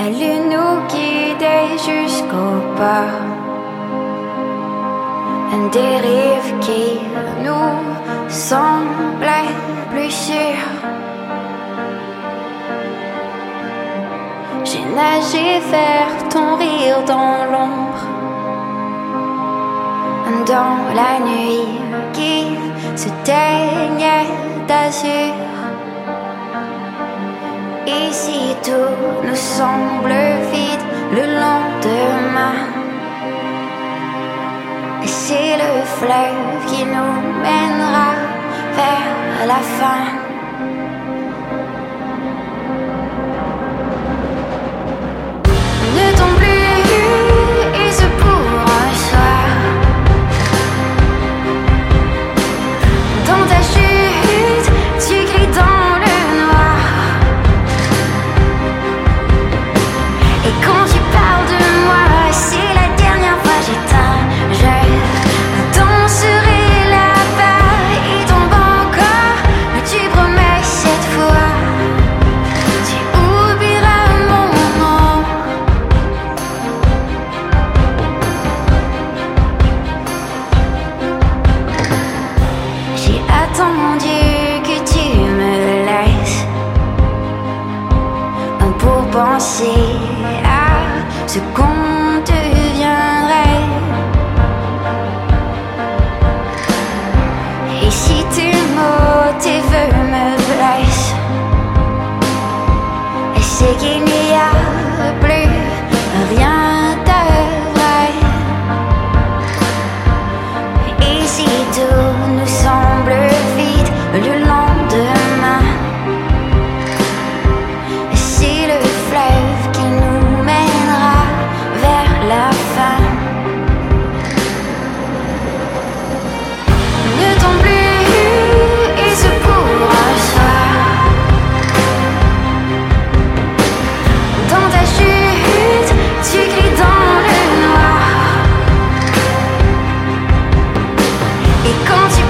Lune nous guidait jusqu'au bas. Un dérive qui nous semblait plus sûr. J'ai nagé vers ton rire dans l'ombre. Dans la nuit qui se teignait d'azur. Ici tout nous semble vide le lendemain? Et c'est le fleuve qui nous mènera vers la fin. Penser à ce qu'on quand